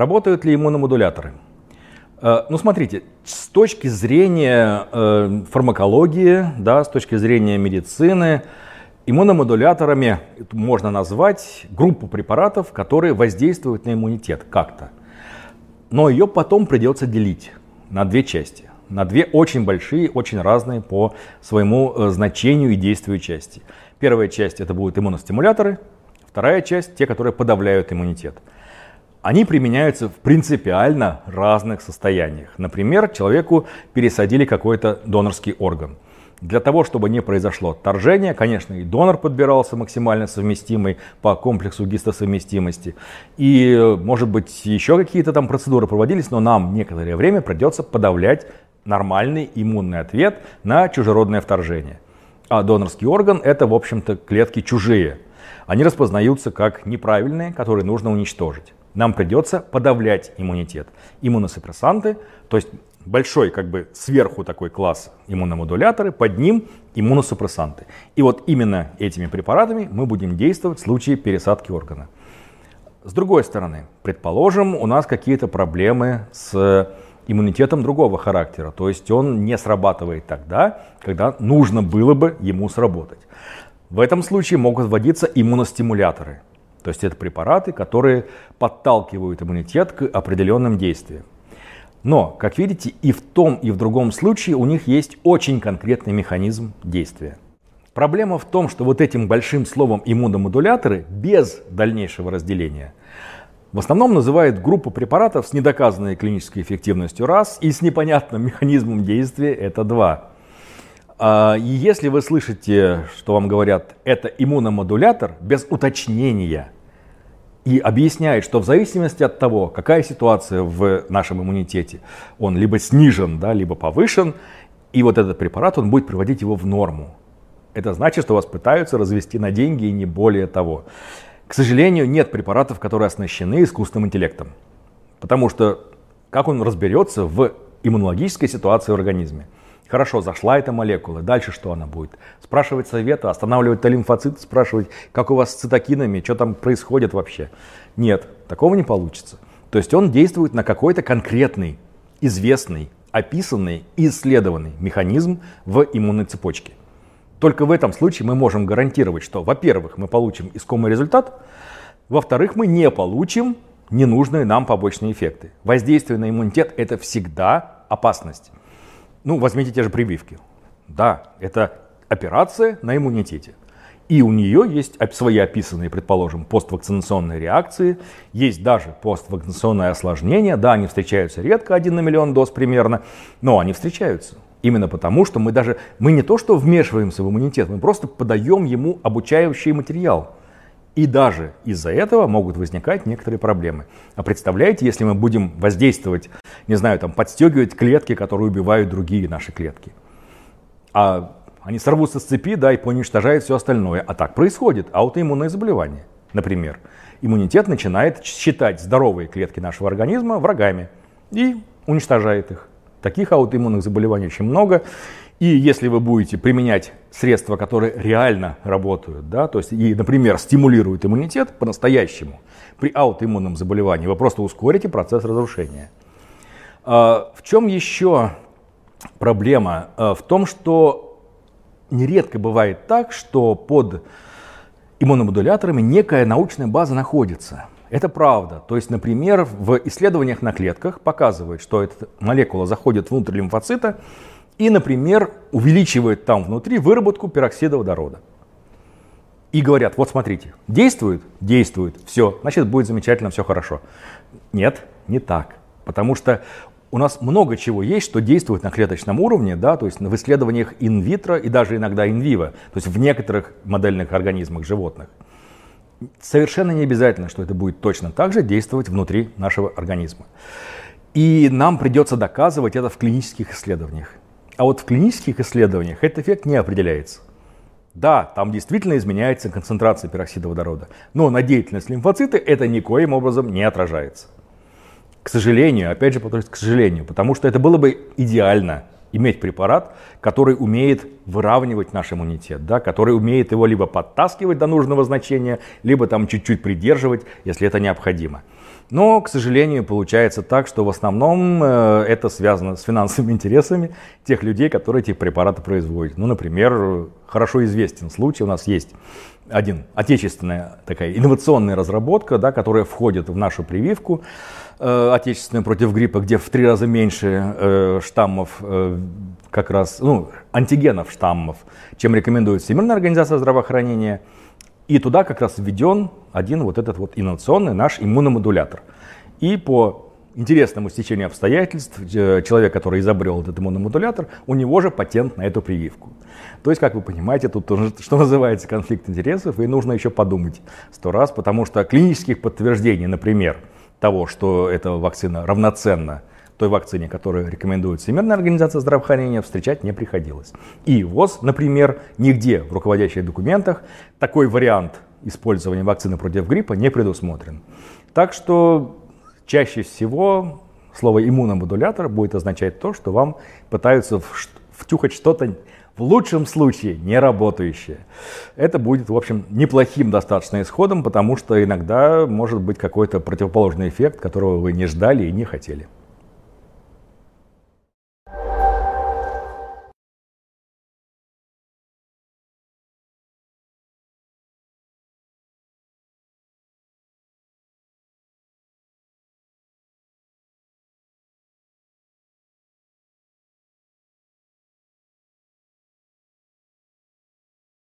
Работают ли иммуномодуляторы? Э, ну, смотрите, с точки зрения э, фармакологии, да, с точки зрения медицины, иммуномодуляторами можно назвать группу препаратов, которые воздействуют на иммунитет как-то. Но ее потом придется делить на две части. На две очень большие, очень разные по своему э, значению и действию части. Первая часть это будут иммуностимуляторы, вторая часть те, которые подавляют иммунитет они применяются в принципиально разных состояниях. Например, человеку пересадили какой-то донорский орган. Для того, чтобы не произошло отторжение, конечно, и донор подбирался максимально совместимый по комплексу гистосовместимости. И, может быть, еще какие-то там процедуры проводились, но нам некоторое время придется подавлять нормальный иммунный ответ на чужеродное вторжение. А донорский орган – это, в общем-то, клетки чужие. Они распознаются как неправильные, которые нужно уничтожить нам придется подавлять иммунитет. Иммуносупрессанты, то есть большой как бы сверху такой класс иммуномодуляторы, под ним иммуносупрессанты. И вот именно этими препаратами мы будем действовать в случае пересадки органа. С другой стороны, предположим, у нас какие-то проблемы с иммунитетом другого характера, то есть он не срабатывает тогда, когда нужно было бы ему сработать. В этом случае могут вводиться иммуностимуляторы – то есть это препараты, которые подталкивают иммунитет к определенным действиям. Но, как видите, и в том, и в другом случае у них есть очень конкретный механизм действия. Проблема в том, что вот этим большим словом иммуномодуляторы без дальнейшего разделения в основном называют группу препаратов с недоказанной клинической эффективностью раз и с непонятным механизмом действия это два. А, и если вы слышите, что вам говорят, это иммуномодулятор, без уточнения, и объясняет, что в зависимости от того, какая ситуация в нашем иммунитете, он либо снижен, да, либо повышен, и вот этот препарат, он будет приводить его в норму. Это значит, что вас пытаются развести на деньги и не более того. К сожалению, нет препаратов, которые оснащены искусственным интеллектом. Потому что как он разберется в иммунологической ситуации в организме? Хорошо, зашла эта молекула, дальше что она будет? Спрашивать совета, останавливать лимфоциты, спрашивать, как у вас с цитокинами, что там происходит вообще. Нет, такого не получится. То есть он действует на какой-то конкретный, известный, описанный и исследованный механизм в иммунной цепочке. Только в этом случае мы можем гарантировать, что, во-первых, мы получим искомый результат, во-вторых, мы не получим ненужные нам побочные эффекты. Воздействие на иммунитет – это всегда опасность. Ну, возьмите те же прививки. Да, это операция на иммунитете. И у нее есть свои описанные, предположим, поствакцинационные реакции, есть даже поствакцинационное осложнение. Да, они встречаются редко, один на миллион доз примерно, но они встречаются. Именно потому, что мы даже, мы не то что вмешиваемся в иммунитет, мы просто подаем ему обучающий материал. И даже из-за этого могут возникать некоторые проблемы. А представляете, если мы будем воздействовать, не знаю, там, подстегивать клетки, которые убивают другие наши клетки. А они сорвутся с цепи, да, и поуничтожают все остальное. А так происходит. Аутоиммунное заболевание, например. Иммунитет начинает считать здоровые клетки нашего организма врагами и уничтожает их. Таких аутоиммунных заболеваний очень много. И если вы будете применять средства, которые реально работают, да, то есть, и, например, стимулируют иммунитет по-настоящему, при аутоиммунном заболевании вы просто ускорите процесс разрушения. А, в чем еще проблема? А, в том, что нередко бывает так, что под иммуномодуляторами некая научная база находится. Это правда. То есть, например, в исследованиях на клетках показывают, что эта молекула заходит внутрь лимфоцита, и, например, увеличивает там внутри выработку пероксида водорода. И говорят, вот смотрите, действует? Действует, все, значит будет замечательно, все хорошо. Нет, не так. Потому что у нас много чего есть, что действует на клеточном уровне, да, то есть в исследованиях инвитро и даже иногда инвиво, то есть в некоторых модельных организмах животных. Совершенно не обязательно, что это будет точно так же действовать внутри нашего организма. И нам придется доказывать это в клинических исследованиях. А вот в клинических исследованиях этот эффект не определяется. Да, там действительно изменяется концентрация пероксида водорода, но на деятельность лимфоцита это никоим образом не отражается. К сожалению, опять же к сожалению, потому что это было бы идеально иметь препарат, который умеет выравнивать наш иммунитет, да, который умеет его либо подтаскивать до нужного значения, либо там чуть-чуть придерживать, если это необходимо. Но, к сожалению, получается так, что в основном э, это связано с финансовыми интересами тех людей, которые эти препараты производят. Ну, например, хорошо известен случай, у нас есть один отечественная такая инновационная разработка, да, которая входит в нашу прививку отечественную против гриппа, где в три раза меньше э, штаммов э, как раз, ну, антигенов штаммов, чем рекомендует Всемирная организация здравоохранения. И туда как раз введен один вот этот вот инновационный наш иммуномодулятор. И по интересному стечению обстоятельств, э, человек, который изобрел этот иммуномодулятор, у него же патент на эту прививку. То есть, как вы понимаете, тут тоже, что называется конфликт интересов, и нужно еще подумать сто раз, потому что клинических подтверждений, например, того, что эта вакцина равноценна той вакцине, которую рекомендует Всемирная организация здравоохранения, встречать не приходилось. И ВОЗ, например, нигде в руководящих документах такой вариант использования вакцины против гриппа не предусмотрен. Так что чаще всего слово иммуномодулятор будет означать то, что вам пытаются втюхать что-то в лучшем случае не работающее. Это будет, в общем, неплохим достаточно исходом, потому что иногда может быть какой-то противоположный эффект, которого вы не ждали и не хотели.